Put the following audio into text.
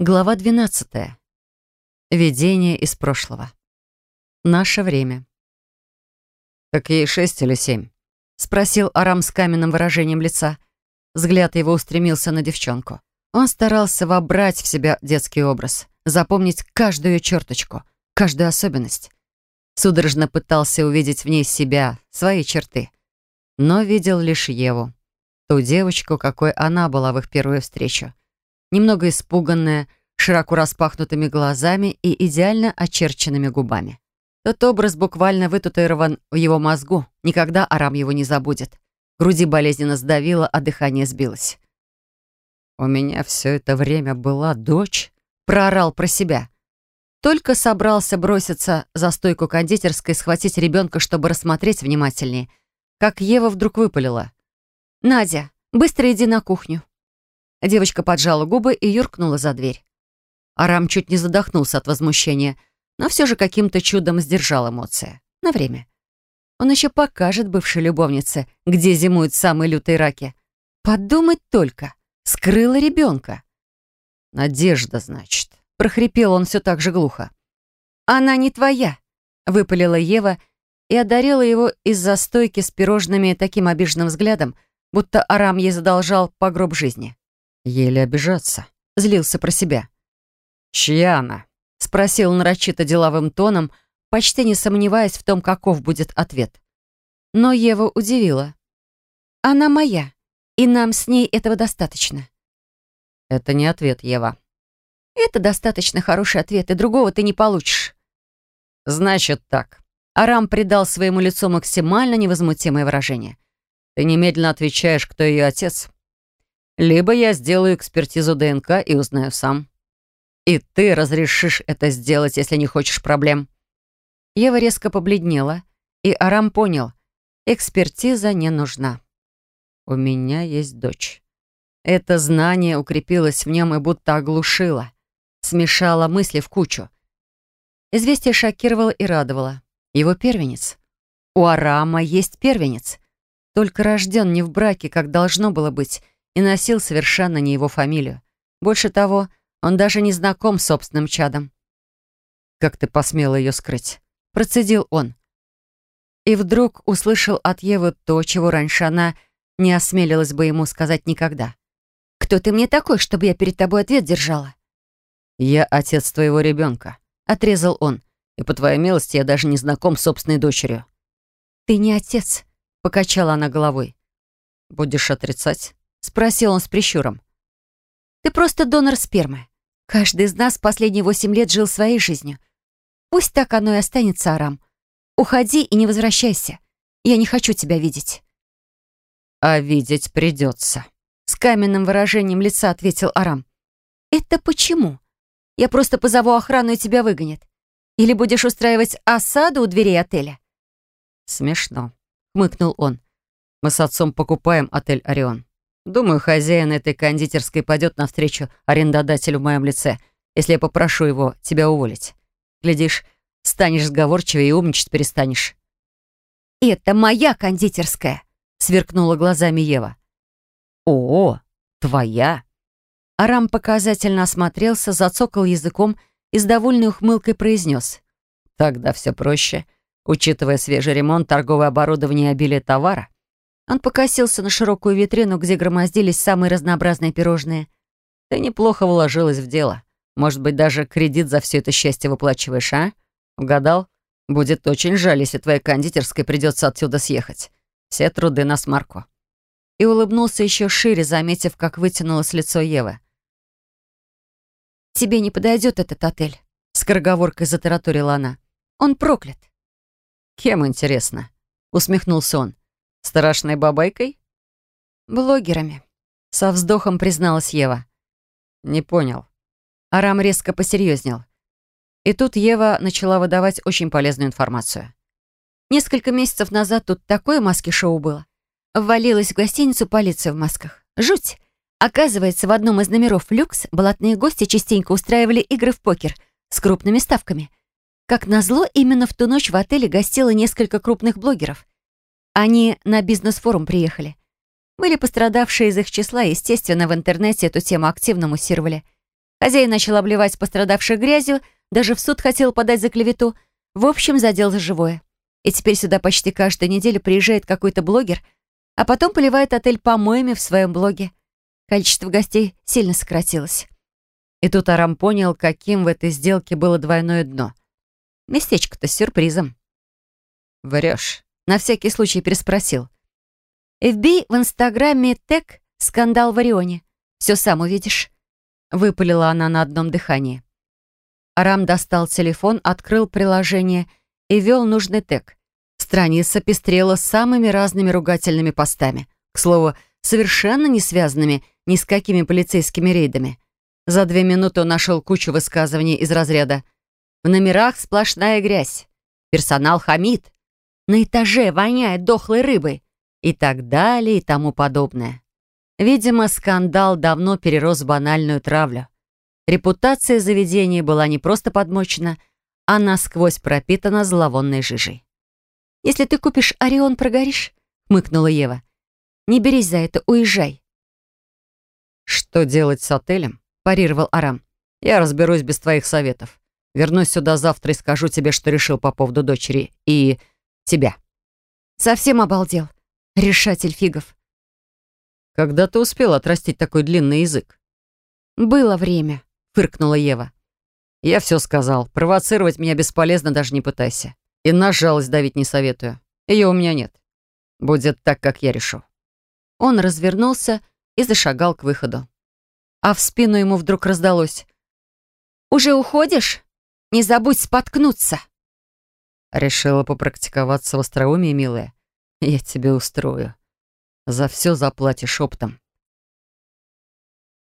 Глава 12. Видение из прошлого. Наше время. «Так ей шесть или семь?» — спросил Арам с каменным выражением лица. Взгляд его устремился на девчонку. Он старался вобрать в себя детский образ, запомнить каждую черточку, каждую особенность. Судорожно пытался увидеть в ней себя, свои черты. Но видел лишь Еву. Ту девочку, какой она была в их первую встречу немного испуганная, широко распахнутыми глазами и идеально очерченными губами. Тот образ буквально вытатуирован в его мозгу. Никогда Арам его не забудет. Груди болезненно сдавило, а дыхание сбилось. «У меня все это время была дочь», — проорал про себя. Только собрался броситься за стойку кондитерской, схватить ребенка, чтобы рассмотреть внимательнее, как Ева вдруг выпалила. «Надя, быстро иди на кухню». Девочка поджала губы и юркнула за дверь. Арам чуть не задохнулся от возмущения, но все же каким-то чудом сдержал эмоции. На время. Он еще покажет бывшей любовнице, где зимуют самые лютые раки. Подумать только. Скрыла ребенка. «Надежда, значит», — прохрипел он все так же глухо. «Она не твоя», — выпалила Ева и одарила его из-за стойки с пирожными таким обиженным взглядом, будто Арам ей задолжал по гроб жизни. Еле обижаться. Злился про себя. «Чья она?» Спросил нарочито деловым тоном, почти не сомневаясь в том, каков будет ответ. Но Ева удивила. «Она моя, и нам с ней этого достаточно». «Это не ответ, Ева». «Это достаточно хороший ответ, и другого ты не получишь». «Значит так». Арам придал своему лицу максимально невозмутимое выражение. «Ты немедленно отвечаешь, кто ее отец, либо я сделаю экспертизу ДНК и узнаю сам. И ты разрешишь это сделать, если не хочешь проблем». Ева резко побледнела, и Арам понял, экспертиза не нужна. «У меня есть дочь». Это знание укрепилось в нем и будто оглушило, смешало мысли в кучу. Известие шокировало и радовало. Его первенец. У Арама есть первенец, только рожден не в браке, как должно было быть, и носил совершенно не его фамилию. Больше того, он даже не знаком с собственным чадом. «Как ты посмела ее скрыть?» Процедил он. И вдруг услышал от Евы то, чего раньше она не осмелилась бы ему сказать никогда. «Кто ты мне такой, чтобы я перед тобой ответ держала?» «Я отец твоего ребенка», — отрезал он. «И по твоей милости я даже не знаком с собственной дочерью». «Ты не отец», — покачала она головой. «Будешь отрицать?» Спросил он с прищуром. «Ты просто донор спермы. Каждый из нас последние восемь лет жил своей жизнью. Пусть так оно и останется, Арам. Уходи и не возвращайся. Я не хочу тебя видеть». «А видеть придется», — с каменным выражением лица ответил Арам. «Это почему? Я просто позову охрану и тебя выгонят. Или будешь устраивать осаду у дверей отеля?» «Смешно», — хмыкнул он. «Мы с отцом покупаем отель «Орион». Думаю, хозяин этой кондитерской пойдет навстречу арендодателю в моем лице, если я попрошу его тебя уволить. Глядишь, станешь сговорчивее и умничать перестанешь». «Это моя кондитерская», — сверкнула глазами Ева. «О, твоя?» Арам показательно осмотрелся, зацокал языком и с довольной ухмылкой произнес. «Тогда все проще. Учитывая свежий ремонт, торговое оборудование и обилие товара, он покосился на широкую витрину, где громоздились самые разнообразные пирожные. «Ты неплохо вложилась в дело. Может быть, даже кредит за все это счастье выплачиваешь, а? Угадал? Будет очень жаль, если твоей кондитерской придется отсюда съехать. Все труды на смарку». И улыбнулся еще шире, заметив, как вытянулось лицо Евы. «Тебе не подойдет этот отель», — скороговоркой затараторила она. «Он проклят». «Кем, интересно?» — усмехнулся он. Страшной бабайкой? Блогерами. Со вздохом призналась Ева. Не понял. Арам резко посерьезнел. И тут Ева начала выдавать очень полезную информацию. Несколько месяцев назад тут такое маски-шоу было. Ввалилась в гостиницу полиция в масках. Жуть! Оказывается, в одном из номеров «Люкс» блатные гости частенько устраивали игры в покер с крупными ставками. Как назло, именно в ту ночь в отеле гостило несколько крупных блогеров. Они на бизнес-форум приехали. Были пострадавшие из их числа, естественно, в интернете эту тему активно муссировали. Хозяин начал обливать пострадавших грязью, даже в суд хотел подать за клевету. В общем, задел за живое. И теперь сюда почти каждую неделю приезжает какой-то блогер, а потом поливает отель помоями в своем блоге. Количество гостей сильно сократилось. И тут Арам понял, каким в этой сделке было двойное дно. Местечко-то с сюрпризом. «Врешь», — на всякий случай переспросил. «FB в Инстаграме тег «Скандал в Орионе». Все сам увидишь», — выпалила она на одном дыхании. Арам достал телефон, открыл приложение и ввел нужный тег. Страница пестрела самыми разными ругательными постами. К слову, совершенно не связанными ни с какими полицейскими рейдами. За две минуты он нашел кучу высказываний из разряда «В номерах сплошная грязь», «Персонал хамит», «На этаже воняет дохлой рыбой» и так далее и тому подобное. Видимо, скандал давно перерос в банальную травлю. Репутация заведения была не просто подмочена, а насквозь пропитана зловонной жижей. «Если ты купишь Орион, прогоришь?» — хмыкнула Ева. «Не берись за это, уезжай». «Что делать с отелем?» — парировал Арам. «Я разберусь без твоих советов. Вернусь сюда завтра и скажу тебе, что решил по поводу дочери и тебя». «Совсем обалдел. Решатель фигов». «Когда ты успел отрастить такой длинный язык?» «Было время», — фыркнула Ева. «Я все сказал. Провоцировать меня бесполезно, даже не пытайся. И на жалость давить не советую. Ее у меня нет. Будет так, как я решу». Он развернулся и зашагал к выходу. А в спину ему вдруг раздалось. «Уже уходишь? Не забудь споткнуться!» Решила попрактиковаться в остроумии, милая. Я тебе устрою. За все заплатишь оптом.